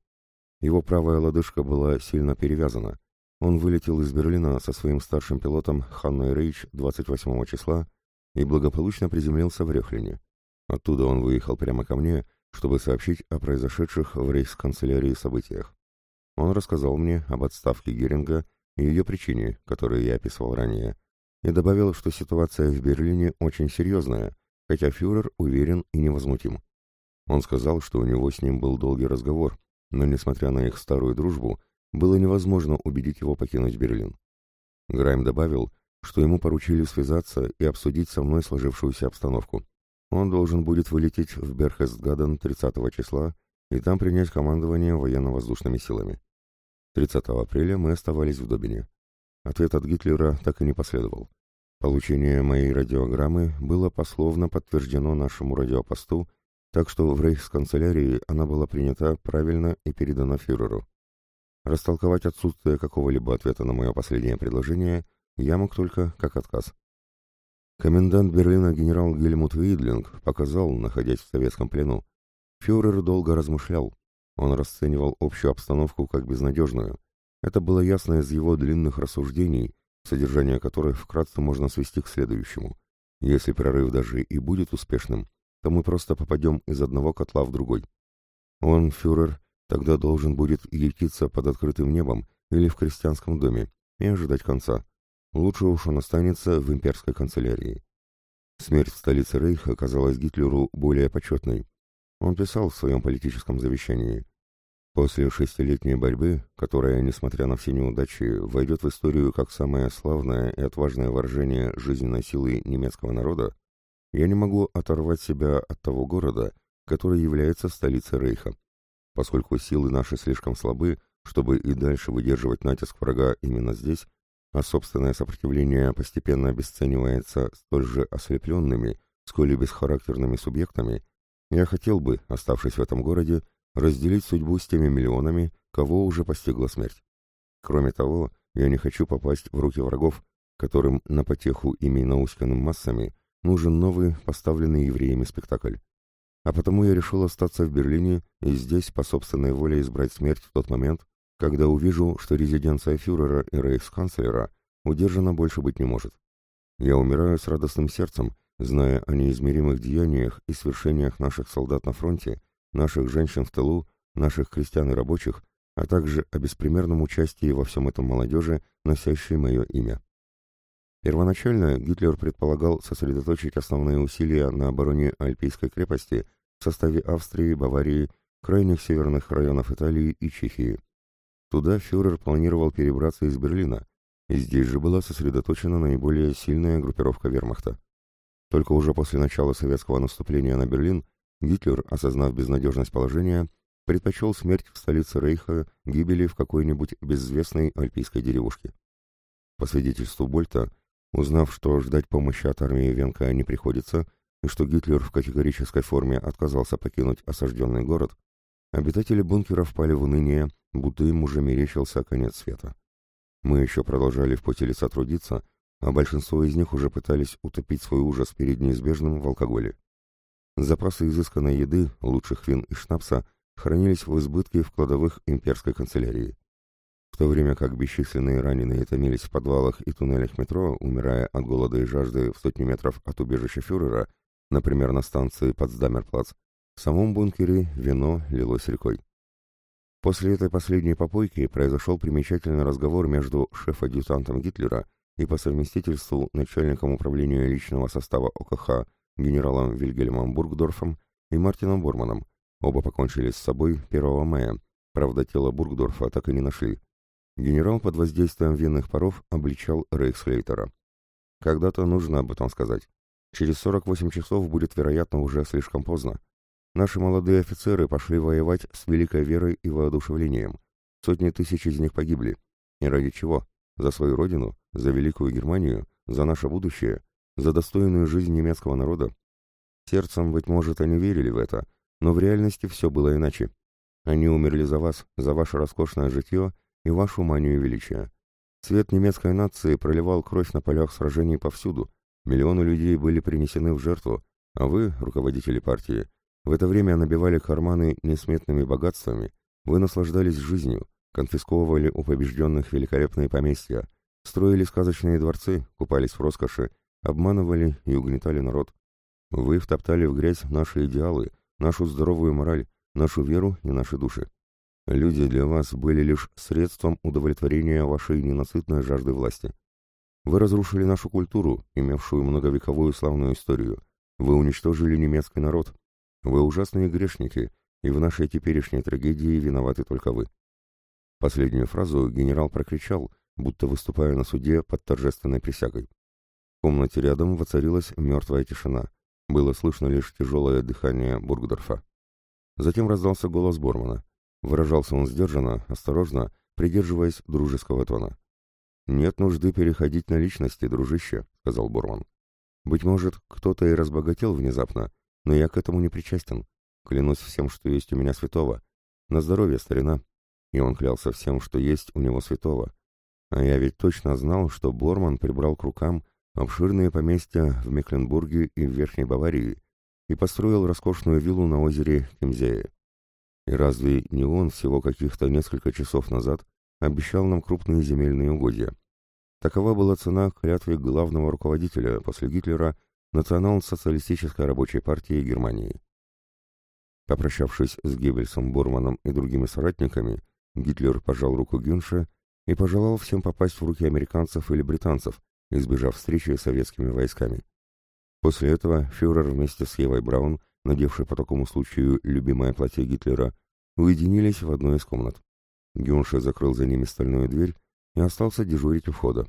Его правая лодыжка была сильно перевязана. Он вылетел из Берлина со своим старшим пилотом Ханной Рейч 28 числа и благополучно приземлился в Рехлине. Оттуда он выехал прямо ко мне, чтобы сообщить о произошедших в рейхсканцелярии событиях. Он рассказал мне об отставке Геринга и ее причине, которую я описывал ранее, и добавил, что ситуация в Берлине очень серьезная, хотя фюрер уверен и невозмутим. Он сказал, что у него с ним был долгий разговор, но, несмотря на их старую дружбу, было невозможно убедить его покинуть Берлин. Грайм добавил, что ему поручили связаться и обсудить со мной сложившуюся обстановку. Он должен будет вылететь в Берхестгаден 30 числа и там принять командование военно-воздушными силами. 30 апреля мы оставались в Добине. Ответ от Гитлера так и не последовал. Получение моей радиограммы было пословно подтверждено нашему радиопосту, так что в рейхсканцелярии она была принята правильно и передана фюреру. Растолковать отсутствие какого-либо ответа на мое последнее предложение я мог только как отказ. Комендант Берлина генерал Гельмут Вейдлинг показал, находясь в советском плену. Фюрер долго размышлял. Он расценивал общую обстановку как безнадежную. Это было ясно из его длинных рассуждений, содержание которых вкратце можно свести к следующему. Если прорыв даже и будет успешным, то мы просто попадем из одного котла в другой. Он, фюрер, тогда должен будет ютиться под открытым небом или в крестьянском доме и ожидать конца. Лучше уж он останется в имперской канцелярии. Смерть в столице Рейха казалась Гитлеру более почетной. Он писал в своем политическом завещании После шестилетней борьбы, которая, несмотря на все неудачи, войдет в историю как самое славное и отважное выражение жизненной силы немецкого народа, я не могу оторвать себя от того города, который является столицей Рейха. Поскольку силы наши слишком слабы, чтобы и дальше выдерживать натиск врага именно здесь, а собственное сопротивление постепенно обесценивается столь же ослепленными, сколь и бесхарактерными субъектами, я хотел бы, оставшись в этом городе, разделить судьбу с теми миллионами, кого уже постигла смерть. Кроме того, я не хочу попасть в руки врагов, которым на потеху ими науськанным массами нужен новый, поставленный евреями спектакль. А потому я решил остаться в Берлине и здесь по собственной воле избрать смерть в тот момент, когда увижу, что резиденция фюрера и рейхсканцлера удержана больше быть не может. Я умираю с радостным сердцем, зная о неизмеримых деяниях и свершениях наших солдат на фронте наших женщин в тылу, наших крестьян и рабочих, а также о беспримерном участии во всем этом молодежи, носящей мое имя. Первоначально Гитлер предполагал сосредоточить основные усилия на обороне Альпийской крепости в составе Австрии, Баварии, крайних северных районов Италии и Чехии. Туда фюрер планировал перебраться из Берлина, и здесь же была сосредоточена наиболее сильная группировка вермахта. Только уже после начала советского наступления на Берлин Гитлер, осознав безнадежность положения, предпочел смерть в столице Рейха гибели в какой-нибудь безвестной альпийской деревушке. По свидетельству Больта, узнав, что ждать помощи от армии Венка не приходится, и что Гитлер в категорической форме отказался покинуть осажденный город, обитатели бункера впали в уныние, будто им уже мерещился конец света. Мы еще продолжали в поте лица трудиться, а большинство из них уже пытались утопить свой ужас перед неизбежным в алкоголе. Запасы изысканной еды, лучших вин и шнапса хранились в избытке в кладовых имперской канцелярии. То время как бесчисленные раненые томились в подвалах и туннелях метро, умирая от голода и жажды в сотни метров от убежища фюрера, например, на станции Потсдамерплац, в самом бункере вино лилось рекой. После этой последней попойки произошел примечательный разговор между шеф-адъютантом Гитлера и по совместительству начальником управления личного состава ОКХ генералом Вильгельмом Бургдорфом и Мартином Борманом. Оба покончили с собой 1 мая, правда тело Бургдорфа так и не нашли. Генерал под воздействием винных паров обличал Рейхслейтера. Когда-то нужно об этом сказать. Через 48 часов будет, вероятно, уже слишком поздно. Наши молодые офицеры пошли воевать с великой верой и воодушевлением. Сотни тысяч из них погибли. И ради чего? За свою родину, за Великую Германию, за наше будущее, за достойную жизнь немецкого народа. Сердцем, быть может, они верили в это, но в реальности все было иначе. Они умерли за вас, за ваше роскошное житье и вашу манию величия. Цвет немецкой нации проливал кровь на полях сражений повсюду. Миллионы людей были принесены в жертву, а вы, руководители партии, в это время набивали карманы несметными богатствами, вы наслаждались жизнью, конфисковывали у побежденных великолепные поместья, строили сказочные дворцы, купались в роскоши, обманывали и угнетали народ. Вы втоптали в грязь наши идеалы, нашу здоровую мораль, нашу веру и наши души. Люди для вас были лишь средством удовлетворения вашей ненасытной жажды власти. Вы разрушили нашу культуру, имевшую многовековую славную историю. Вы уничтожили немецкий народ, вы ужасные грешники, и в нашей теперешней трагедии виноваты только вы. Последнюю фразу генерал прокричал, будто выступая на суде под торжественной присягой. В комнате рядом воцарилась мертвая тишина. Было слышно лишь тяжелое дыхание Бургдорфа. Затем раздался голос Бормана. Выражался он сдержанно, осторожно, придерживаясь дружеского тона. «Нет нужды переходить на личности, дружище», — сказал Борман. «Быть может, кто-то и разбогател внезапно, но я к этому не причастен. Клянусь всем, что есть у меня святого. На здоровье, старина. И он клялся всем, что есть у него святого. А я ведь точно знал, что Борман прибрал к рукам обширные поместья в Мекленбурге и в Верхней Баварии и построил роскошную виллу на озере Кимзее. И разве не он всего каких-то несколько часов назад обещал нам крупные земельные угодья? Такова была цена клятвы главного руководителя после Гитлера Национал-социалистической рабочей партии Германии. Попрощавшись с Геббельсом, Борманом и другими соратниками, Гитлер пожал руку Гюнше и пожелал всем попасть в руки американцев или британцев, избежав встречи с советскими войсками. После этого фюрер вместе с Евой Браун, надевшей по такому случаю любимое платье Гитлера, уединились в одной из комнат. Гюнше закрыл за ними стальную дверь и остался дежурить у входа.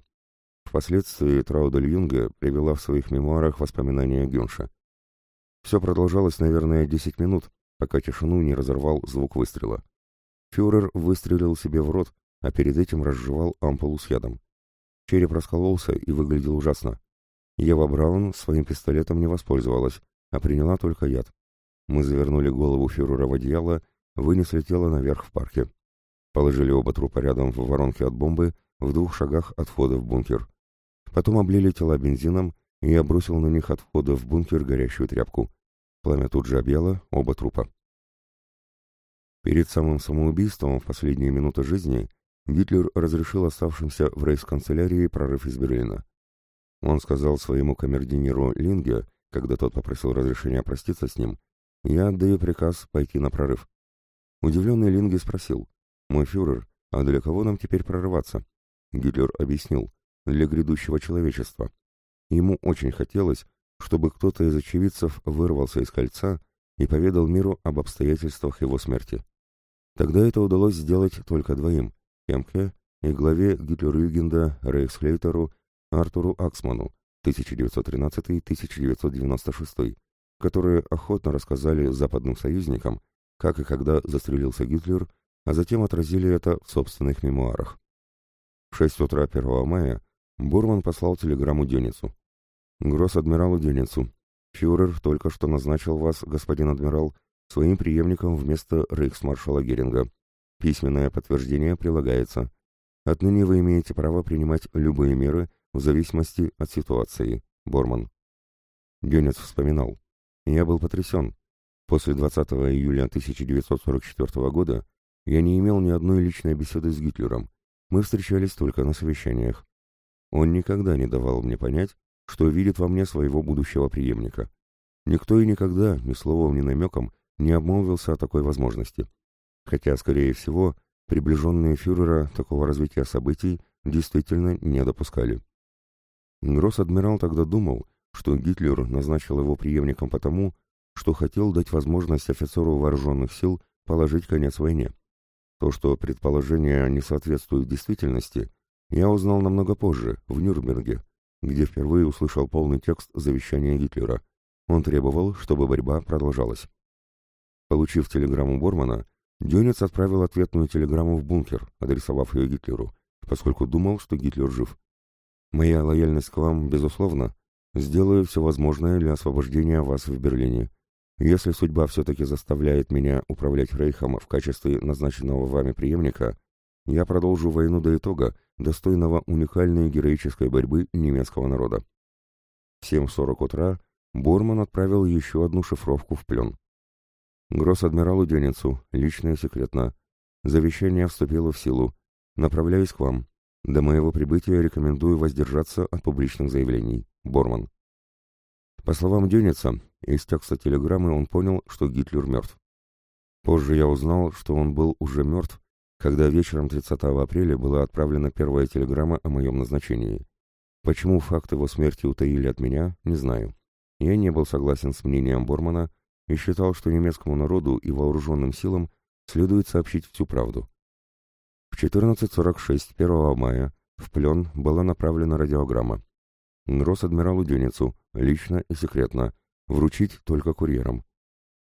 Впоследствии Траудель Юнга привела в своих мемуарах воспоминания Гюнша. Все продолжалось, наверное, десять минут, пока тишину не разорвал звук выстрела. Фюрер выстрелил себе в рот, а перед этим разжевал ампулу с ядом. Череп раскололся и выглядел ужасно. Ева Браун своим пистолетом не воспользовалась, а приняла только яд. Мы завернули голову фюрера в одеяло, вынесли тело наверх в парке. Положили оба трупа рядом в воронке от бомбы в двух шагах от входа в бункер. Потом облили тела бензином, и я бросил на них от входа в бункер горящую тряпку. Пламя тут же объяло оба трупа. Перед самым самоубийством в последние минуты жизни Гитлер разрешил оставшимся в рейхсканцелярии прорыв из Берлина. Он сказал своему камердинеру Линге, когда тот попросил разрешения проститься с ним, «Я отдаю приказ пойти на прорыв». Удивленный Линге спросил, «Мой фюрер, а для кого нам теперь прорываться?» Гитлер объяснил, для грядущего человечества. Ему очень хотелось, чтобы кто-то из очевидцев вырвался из кольца и поведал миру об обстоятельствах его смерти. Тогда это удалось сделать только двоим – Кемке и главе Гитлер-Югенда Рейхсхлейтеру Артуру Аксману 1913-1996, которые охотно рассказали западным союзникам, как и когда застрелился Гитлер, а затем отразили это в собственных мемуарах. В 6 утра 1 мая Бурман послал телеграмму Деницу. «Гросс-адмиралу Деницу. Фюрер только что назначил вас, господин адмирал, своим преемником вместо рейхсмаршала Геринга. Письменное подтверждение прилагается. Отныне вы имеете право принимать любые меры в зависимости от ситуации. Борман. Гёнец вспоминал. Я был потрясен. После 20 июля 1944 года я не имел ни одной личной беседы с Гитлером. Мы встречались только на совещаниях. Он никогда не давал мне понять, что видит во мне своего будущего преемника. Никто и никогда, ни словом, ни намеком, не обмолвился о такой возможности. Хотя, скорее всего, приближенные фюрера такого развития событий действительно не допускали. Гросс-адмирал тогда думал, что Гитлер назначил его преемником потому, что хотел дать возможность офицеру вооруженных сил положить конец войне. То, что предположения не соответствуют действительности, я узнал намного позже, в Нюрнберге, где впервые услышал полный текст завещания Гитлера. Он требовал, чтобы борьба продолжалась. Получив телеграмму Бормана, Дёнец отправил ответную телеграмму в бункер, адресовав ее Гитлеру, поскольку думал, что Гитлер жив. «Моя лояльность к вам, безусловно, сделаю все возможное для освобождения вас в Берлине. Если судьба все-таки заставляет меня управлять Рейхом в качестве назначенного вами преемника, я продолжу войну до итога, достойного уникальной героической борьбы немецкого народа». В 7.40 утра Борман отправил еще одну шифровку в плен. Гросс-адмиралу Деницу, лично и секретно. Завещание вступило в силу. Направляюсь к вам. До моего прибытия рекомендую воздержаться от публичных заявлений. Борман. По словам Деница, из текста телеграммы он понял, что Гитлер мертв. Позже я узнал, что он был уже мертв, когда вечером 30 апреля была отправлена первая телеграмма о моем назначении. Почему факт его смерти утаили от меня, не знаю. Я не был согласен с мнением Бормана, и считал, что немецкому народу и вооруженным силам следует сообщить всю правду. В 14.46 1 мая в плен была направлена радиограмма. Гросс-адмиралу Деницу, лично и секретно, вручить только курьерам.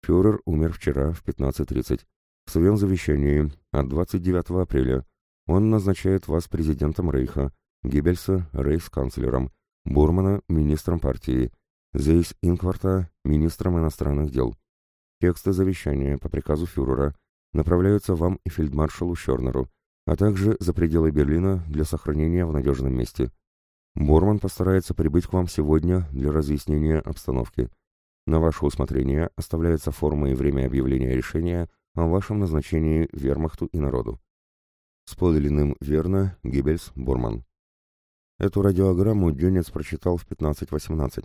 Фюрер умер вчера в 15.30. В своем завещании от 29 апреля он назначает вас президентом Рейха, Геббельса – рейхсканцлером, Бурмана – министром партии, Зейс Инкварта – министром иностранных дел. Тексты завещания по приказу фюрера направляются вам и фельдмаршалу Шернеру, а также за пределы Берлина для сохранения в надежном месте. Борман постарается прибыть к вам сегодня для разъяснения обстановки. На ваше усмотрение оставляется форма и время объявления решения о вашем назначении вермахту и народу. С подлинным верно Гиббельс Борман. Эту радиограмму Дюнец прочитал в 15.18.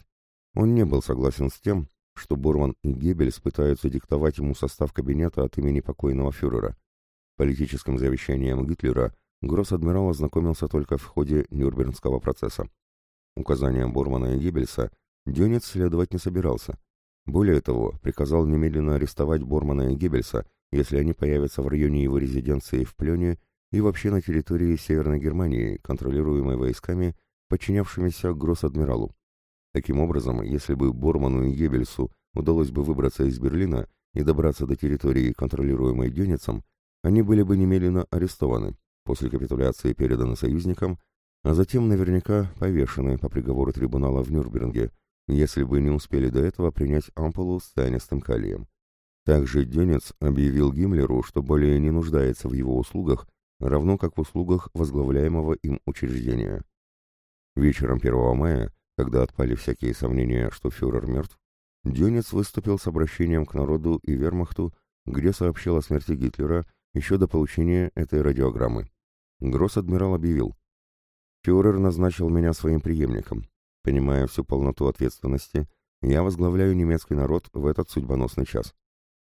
Он не был согласен с тем, что Бурман и Геббельс пытаются диктовать ему состав кабинета от имени покойного фюрера. Политическим завещанием Гитлера Гросс-адмирал ознакомился только в ходе Нюрнбергского процесса. Указаниям Бурмана и Геббельса Дюнец следовать не собирался. Более того, приказал немедленно арестовать Бормана и Геббельса, если они появятся в районе его резиденции в Плене и вообще на территории Северной Германии, контролируемой войсками, подчинявшимися Гросс-адмиралу. Таким образом, если бы Борману и Геббельсу удалось бы выбраться из Берлина и добраться до территории, контролируемой Дёницем, они были бы немедленно арестованы, после капитуляции переданы союзникам, а затем наверняка повешены по приговору трибунала в Нюрнберге, если бы не успели до этого принять ампулу с цианистым калием. Также Дёнец объявил Гиммлеру, что более не нуждается в его услугах, равно как в услугах возглавляемого им учреждения. Вечером 1 мая когда отпали всякие сомнения, что фюрер мертв, Дюнец выступил с обращением к народу и вермахту, где сообщил о смерти Гитлера еще до получения этой радиограммы. Гросс-адмирал объявил, «Фюрер назначил меня своим преемником. Понимая всю полноту ответственности, я возглавляю немецкий народ в этот судьбоносный час.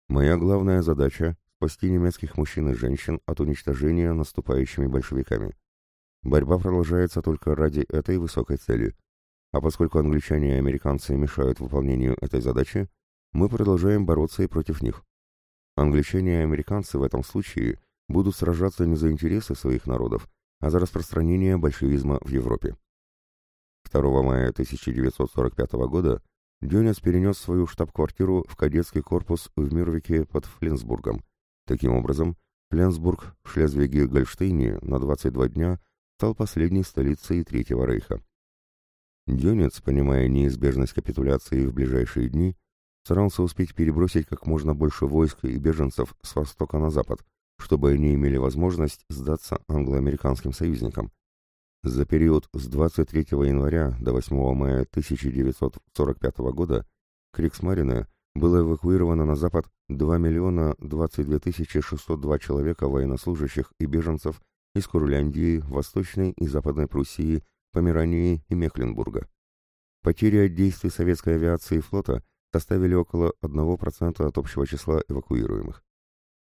Моя главная задача — спасти немецких мужчин и женщин от уничтожения наступающими большевиками. Борьба продолжается только ради этой высокой цели. А поскольку англичане и американцы мешают выполнению этой задачи, мы продолжаем бороться и против них. Англичане и американцы в этом случае будут сражаться не за интересы своих народов, а за распространение большевизма в Европе. 2 мая 1945 года Дёнец перенес свою штаб-квартиру в кадетский корпус в Мирвике под Фленсбургом. Таким образом, Фленсбург в Шлезвиге-Гольштейне на 22 дня стал последней столицей Третьего Рейха. Дюнец, понимая неизбежность капитуляции в ближайшие дни, старался успеть перебросить как можно больше войск и беженцев с востока на запад, чтобы они имели возможность сдаться англо-американским союзникам. За период с 23 января до 8 мая 1945 года Криксмарине было эвакуировано на запад 2 миллиона 22 тысячи 602 человека военнослужащих и беженцев из Курляндии, Восточной и Западной Пруссии, Померании и Мехленбурга. Потери от действий советской авиации и флота составили около 1% от общего числа эвакуируемых.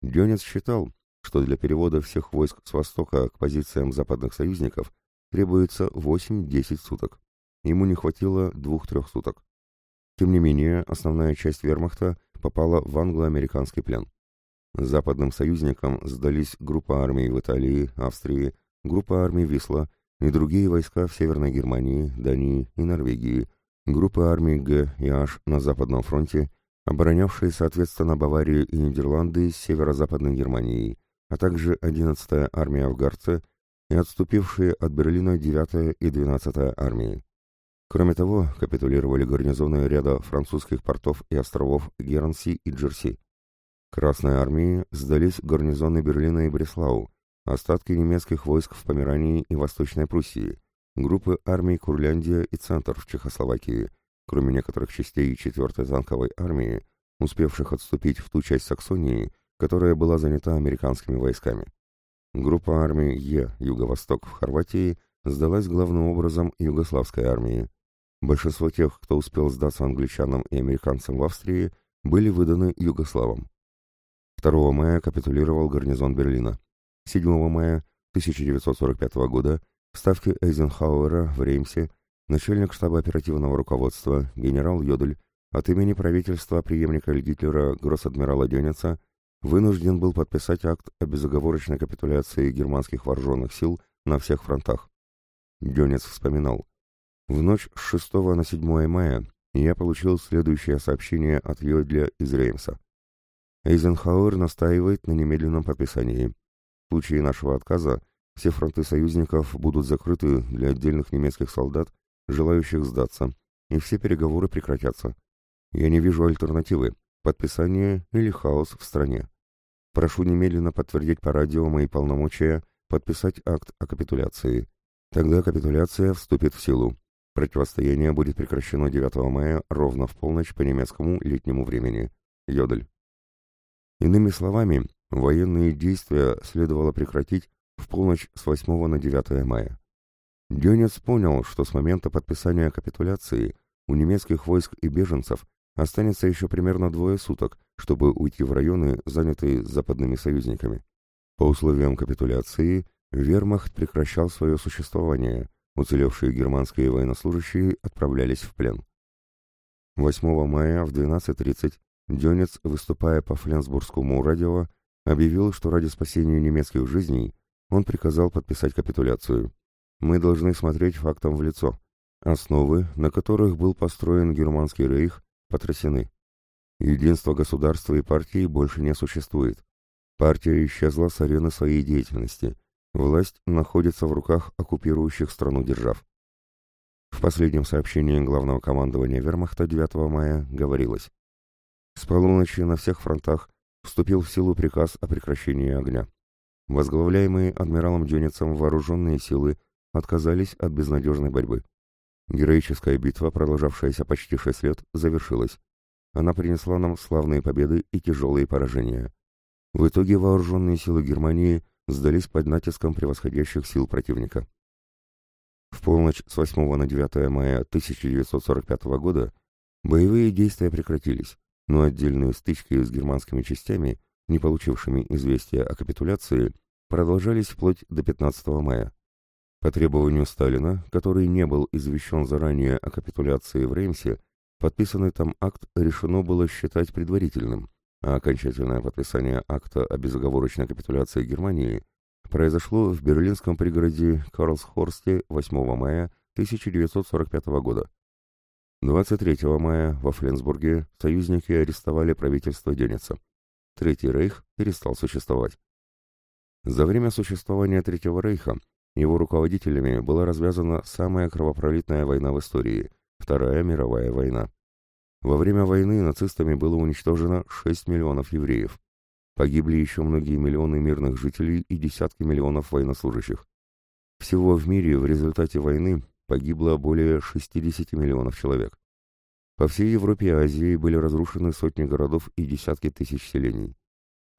Дёнец считал, что для перевода всех войск с востока к позициям западных союзников требуется 8-10 суток. Ему не хватило 2-3 суток. Тем не менее, основная часть вермахта попала в англо-американский плен. Западным союзникам сдались группа армий в Италии, Австрии, группа армий Висла и другие войска в Северной Германии, Дании и Норвегии, группы армий Г и H на Западном фронте, оборонявшие, соответственно, Баварию и Нидерланды с северо-западной Германией, а также 11-я армия в и отступившие от Берлина 9-я и 12-я армии. Кроме того, капитулировали гарнизоны ряда французских портов и островов Гернси и Джерси. Красной армии сдались гарнизоны Берлина и Бреслау, остатки немецких войск в Померании и Восточной Пруссии, группы армий Курляндия и Центр в Чехословакии, кроме некоторых частей 4-й танковой армии, успевших отступить в ту часть Саксонии, которая была занята американскими войсками. Группа армий Е «Юго-Восток» в Хорватии сдалась главным образом югославской армии. Большинство тех, кто успел сдаться англичанам и американцам в Австрии, были выданы югославам. 2 мая капитулировал гарнизон Берлина. 7 мая 1945 года в ставке Эйзенхауэра в Реймсе начальник штаба оперативного руководства генерал Йодль от имени правительства преемника Гитлера гросс-адмирала Дёнеца вынужден был подписать акт о безоговорочной капитуляции германских вооруженных сил на всех фронтах. Дёнец вспоминал. В ночь с 6 на 7 мая я получил следующее сообщение от Йодля из Реймса. Эйзенхауэр настаивает на немедленном подписании. В случае нашего отказа все фронты союзников будут закрыты для отдельных немецких солдат, желающих сдаться, и все переговоры прекратятся. Я не вижу альтернативы – подписание или хаос в стране. Прошу немедленно подтвердить по радио мои полномочия подписать акт о капитуляции. Тогда капитуляция вступит в силу. Противостояние будет прекращено 9 мая ровно в полночь по немецкому летнему времени. Йодль. Иными словами, военные действия следовало прекратить в полночь с 8 на 9 мая. Дёнец понял, что с момента подписания капитуляции у немецких войск и беженцев останется еще примерно двое суток, чтобы уйти в районы, занятые западными союзниками. По условиям капитуляции вермахт прекращал свое существование, уцелевшие германские военнослужащие отправлялись в плен. 8 мая в 12.30 Дёнец, выступая по Фленсбургскому радио, объявил, что ради спасения немецких жизней он приказал подписать капитуляцию. Мы должны смотреть фактам в лицо. Основы, на которых был построен германский рейх, потрясены. Единство государства и партии больше не существует. Партия исчезла с арены своей деятельности. Власть находится в руках оккупирующих страну держав. В последнем сообщении главного командования вермахта 9 мая говорилось «С полуночи на всех фронтах вступил в силу приказ о прекращении огня. Возглавляемые адмиралом Дюницем вооруженные силы отказались от безнадежной борьбы. Героическая битва, продолжавшаяся почти шесть лет, завершилась. Она принесла нам славные победы и тяжелые поражения. В итоге вооруженные силы Германии сдались под натиском превосходящих сил противника. В полночь с 8 на 9 мая 1945 года боевые действия прекратились, но отдельные стычки с германскими частями, не получившими известия о капитуляции, продолжались вплоть до 15 мая. По требованию Сталина, который не был извещен заранее о капитуляции в Реймсе, подписанный там акт решено было считать предварительным, а окончательное подписание акта о безоговорочной капитуляции Германии произошло в берлинском пригороде Карлсхорсте 8 мая 1945 года. 23 мая во Фленсбурге союзники арестовали правительство Деница. Третий рейх перестал существовать. За время существования Третьего рейха его руководителями была развязана самая кровопролитная война в истории – Вторая мировая война. Во время войны нацистами было уничтожено 6 миллионов евреев. Погибли еще многие миллионы мирных жителей и десятки миллионов военнослужащих. Всего в мире в результате войны погибло более 60 миллионов человек. По всей Европе и Азии были разрушены сотни городов и десятки тысяч селений.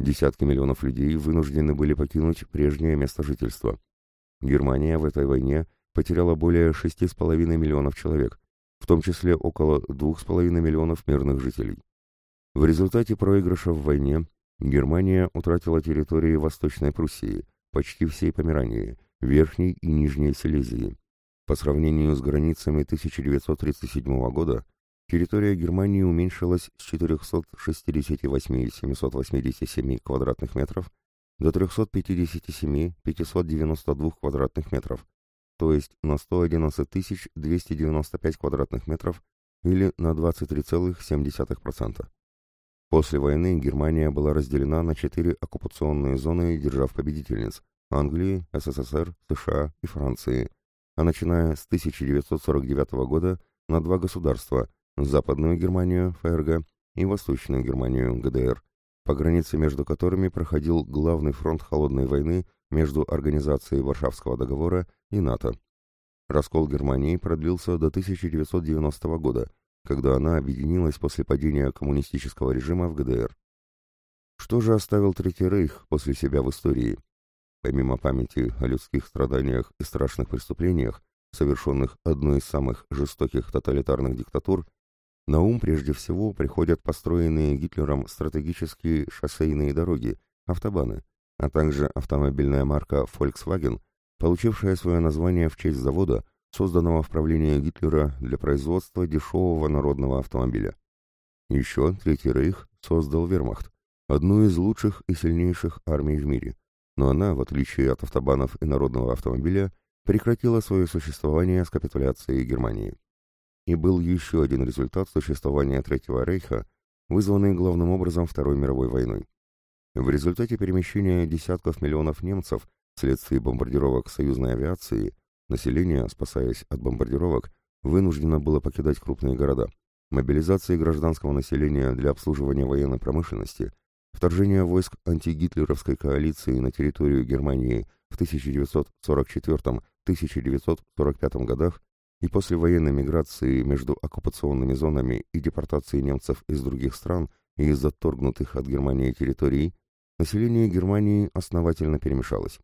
Десятки миллионов людей вынуждены были покинуть прежнее место жительства. Германия в этой войне потеряла более 6,5 миллионов человек, в том числе около 2,5 миллионов мирных жителей. В результате проигрыша в войне Германия утратила территории Восточной Пруссии, почти всей Померании, Верхней и Нижней Силезии. По сравнению с границами 1937 года, территория Германии уменьшилась с 468 787 квадратных метров до 357 592 квадратных метров, то есть на 111 295 квадратных метров или на 23,7%. После войны Германия была разделена на четыре оккупационные зоны держав-победительниц – Англии, СССР, США и Франции, а начиная с 1949 года на два государства – Западную Германию, ФРГ, и Восточную Германию, ГДР, по границе между которыми проходил главный фронт холодной войны между Организацией Варшавского договора и НАТО. Раскол Германии продлился до 1990 года, когда она объединилась после падения коммунистического режима в ГДР. Что же оставил Третий Рейх после себя в истории? Помимо памяти о людских страданиях и страшных преступлениях, совершенных одной из самых жестоких тоталитарных диктатур, на ум прежде всего приходят построенные Гитлером стратегические шоссейные дороги, автобаны, а также автомобильная марка Volkswagen, получившая свое название в честь завода, созданного в правлении Гитлера для производства дешевого народного автомобиля. Еще Третий Рейх создал вермахт, одну из лучших и сильнейших армий в мире, но она, в отличие от автобанов и народного автомобиля, прекратила свое существование с капитуляцией Германии. И был еще один результат существования Третьего Рейха, вызванный главным образом Второй мировой войной. В результате перемещения десятков миллионов немцев вследствие бомбардировок союзной авиации, население, спасаясь от бомбардировок, вынуждено было покидать крупные города. Мобилизации гражданского населения для обслуживания военной промышленности, вторжение войск антигитлеровской коалиции на территорию Германии в 1944-1945 годах и послевоенной миграции между оккупационными зонами и депортации немцев из других стран и из отторгнутых от Германии территорий, население Германии основательно перемешалось.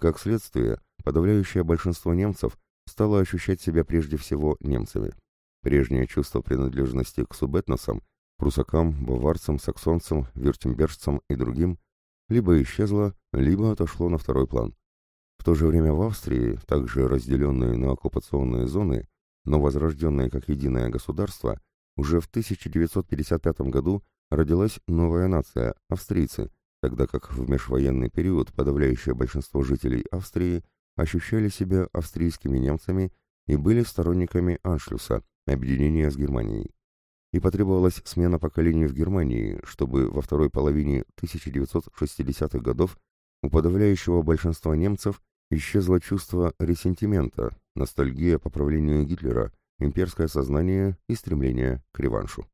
Как следствие, подавляющее большинство немцев стало ощущать себя прежде всего немцами. Прежнее чувство принадлежности к субэтносам, прусакам, баварцам, саксонцам, вюртембержцам и другим либо исчезло, либо отошло на второй план. В то же время в Австрии, также разделенные на оккупационные зоны, но возрожденные как единое государство, уже в 1955 году родилась новая нация – австрийцы, тогда как в межвоенный период подавляющее большинство жителей Австрии ощущали себя австрийскими немцами и были сторонниками Аншлюса, объединения с Германией. И потребовалась смена поколений в Германии, чтобы во второй половине 1960-х годов у подавляющего большинства немцев исчезло чувство ресентимента, ностальгия по правлению Гитлера, имперское сознание и стремление к реваншу.